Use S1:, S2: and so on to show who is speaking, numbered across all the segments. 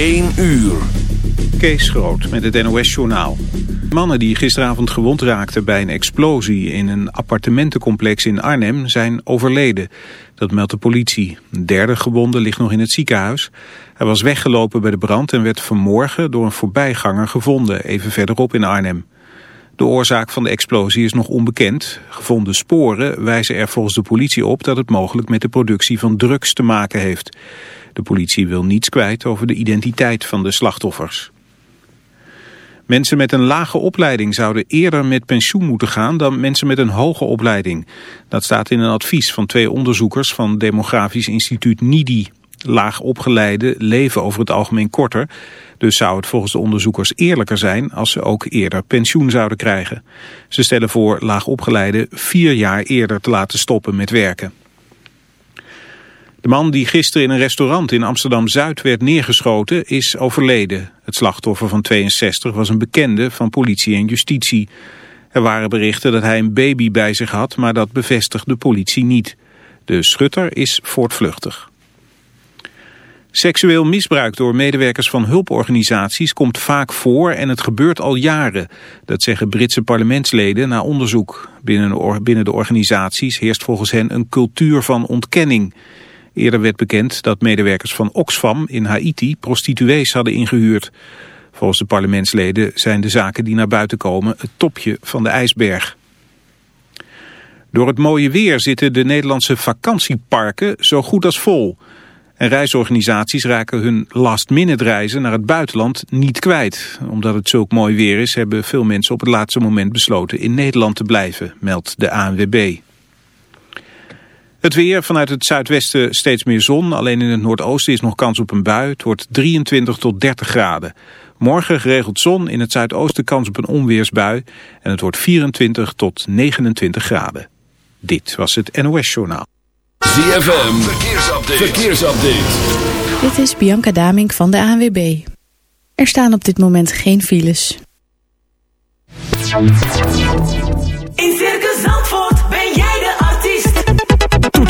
S1: 1 uur.
S2: Kees Groot met het NOS-journaal. Mannen die gisteravond gewond raakten bij een explosie in een appartementencomplex in Arnhem zijn overleden. Dat meldt de politie. Een derde gewonde ligt nog in het ziekenhuis. Hij was weggelopen bij de brand en werd vanmorgen door een voorbijganger gevonden, even verderop in Arnhem. De oorzaak van de explosie is nog onbekend. Gevonden sporen wijzen er volgens de politie op dat het mogelijk met de productie van drugs te maken heeft. De politie wil niets kwijt over de identiteit van de slachtoffers. Mensen met een lage opleiding zouden eerder met pensioen moeten gaan dan mensen met een hoge opleiding. Dat staat in een advies van twee onderzoekers van Demografisch Instituut NIDI. Laag opgeleiden leven over het algemeen korter. Dus zou het volgens de onderzoekers eerlijker zijn als ze ook eerder pensioen zouden krijgen. Ze stellen voor laag opgeleiden vier jaar eerder te laten stoppen met werken. De man die gisteren in een restaurant in Amsterdam-Zuid werd neergeschoten is overleden. Het slachtoffer van 62 was een bekende van politie en justitie. Er waren berichten dat hij een baby bij zich had, maar dat bevestigde de politie niet. De schutter is voortvluchtig. Seksueel misbruik door medewerkers van hulporganisaties komt vaak voor en het gebeurt al jaren. Dat zeggen Britse parlementsleden na onderzoek. Binnen de organisaties heerst volgens hen een cultuur van ontkenning. Eerder werd bekend dat medewerkers van Oxfam in Haiti prostituees hadden ingehuurd. Volgens de parlementsleden zijn de zaken die naar buiten komen het topje van de ijsberg. Door het mooie weer zitten de Nederlandse vakantieparken zo goed als vol. En reisorganisaties raken hun last-minute reizen naar het buitenland niet kwijt. Omdat het zulk mooi weer is, hebben veel mensen op het laatste moment besloten in Nederland te blijven, meldt de ANWB. Het weer vanuit het zuidwesten steeds meer zon. Alleen in het noordoosten is nog kans op een bui. Het wordt 23 tot 30 graden. Morgen geregeld zon. In het zuidoosten kans op een onweersbui. En het wordt 24 tot 29 graden. Dit was het NOS Journaal.
S1: ZFM. Verkeersupdate. Verkeersupdate.
S3: Dit is Bianca Damink van de ANWB. Er staan op dit moment geen files.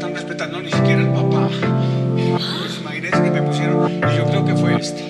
S4: Están respetando ni siquiera el papá. Pues imagínense que me pusieron, y yo creo que fue este,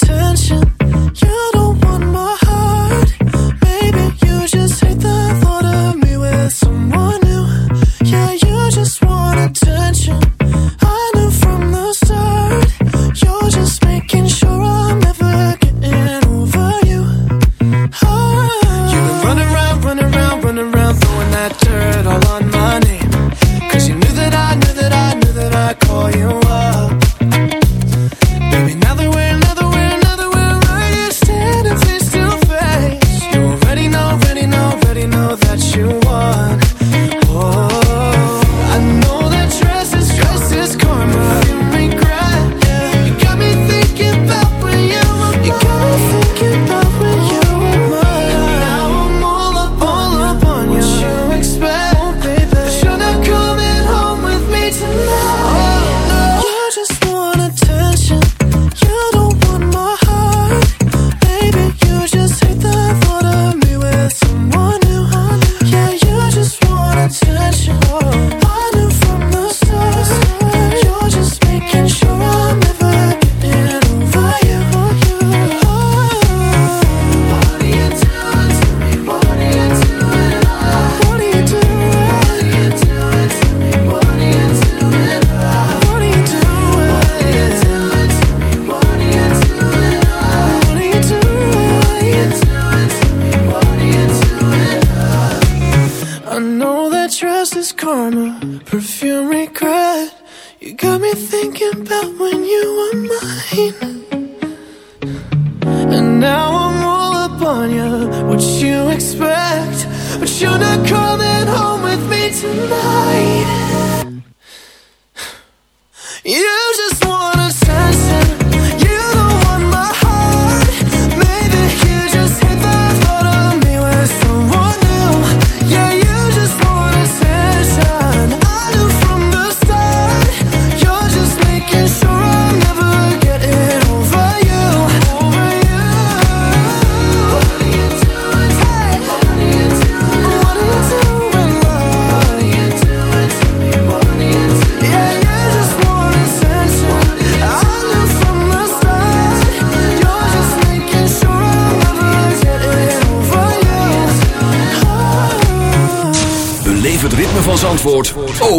S5: tonight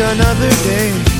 S5: another day.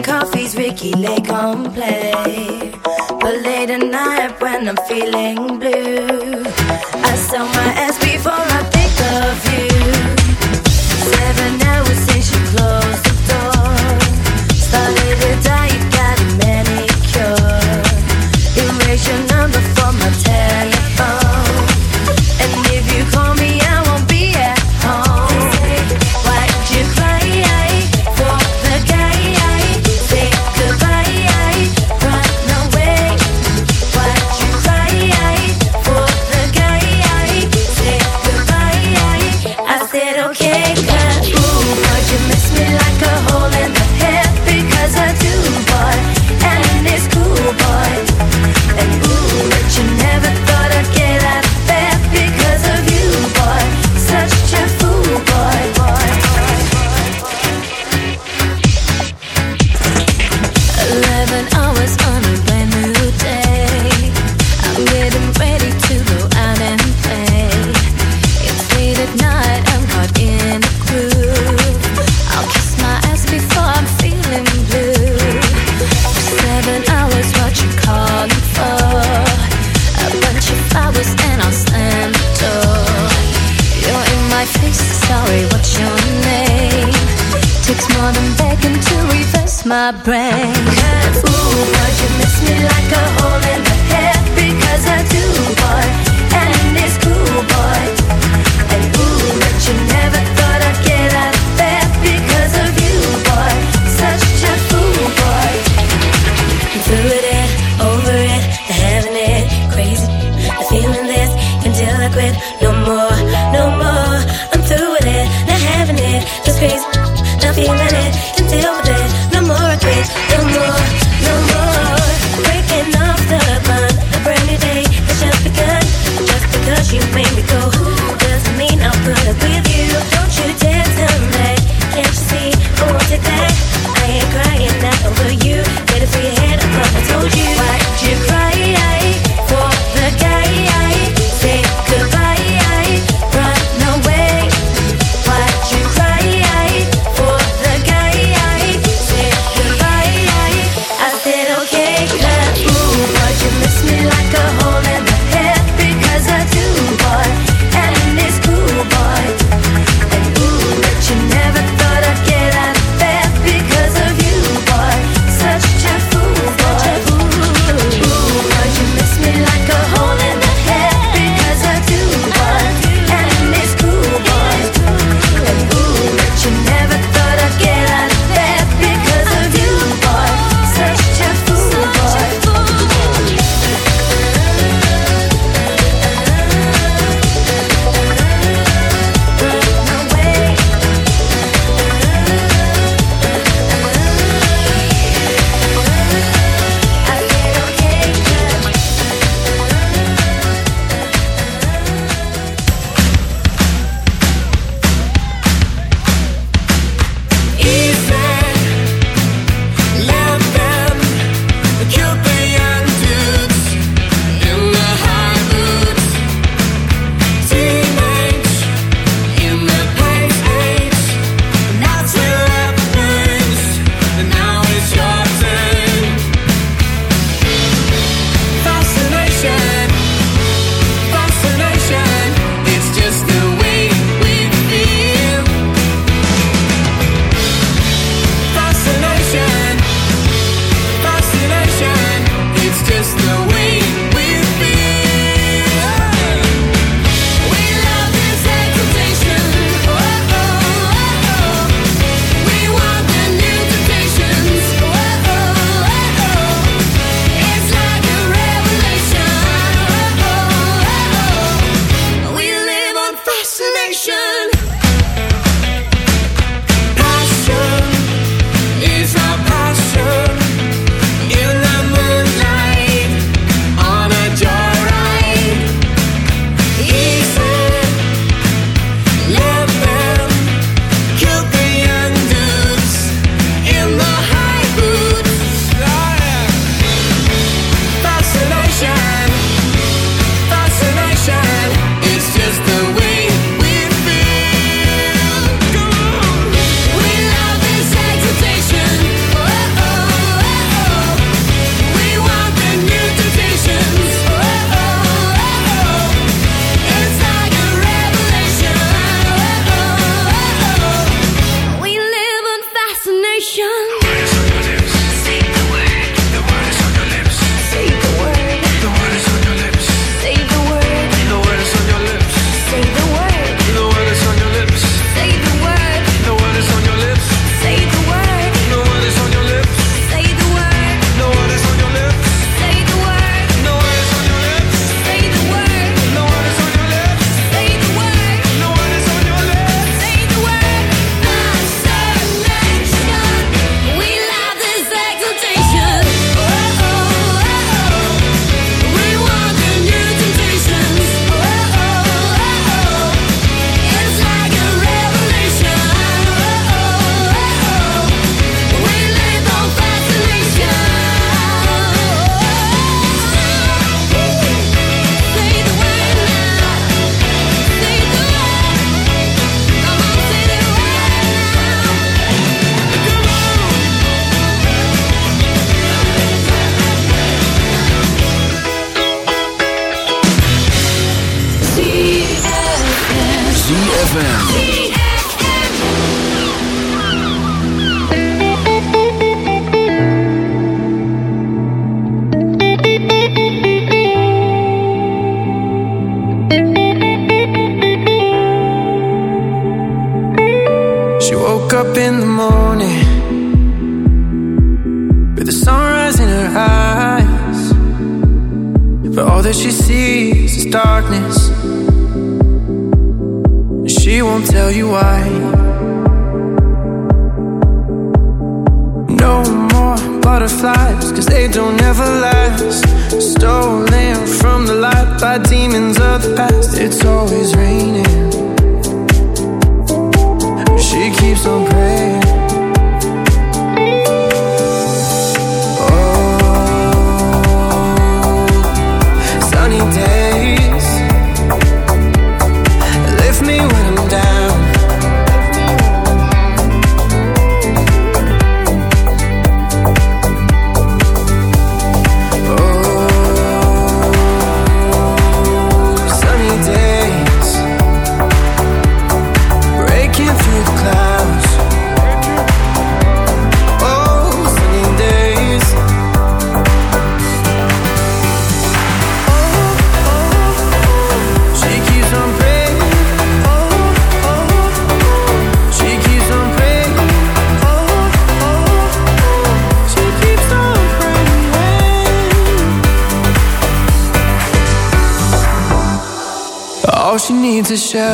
S6: coffees, Ricky Lake on play. But late at night when I'm feeling blue, I sell my just crazy. Not feeling it until then. No more I quit, no more, no more. Breaking off the bond. A brand new day has just begun. Just because you made me go doesn't mean I'll put up with you. Don't you dare tell me. Can't you see I want it back. I ain't crying out over you. Get it through your head. I thought I told you.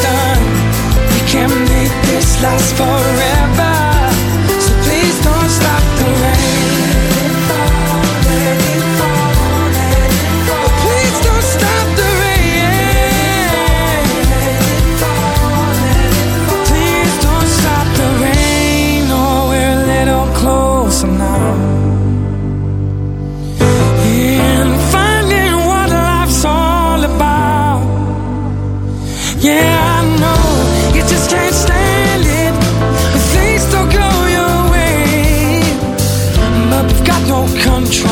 S7: We can make this last forever.
S5: I'm trying.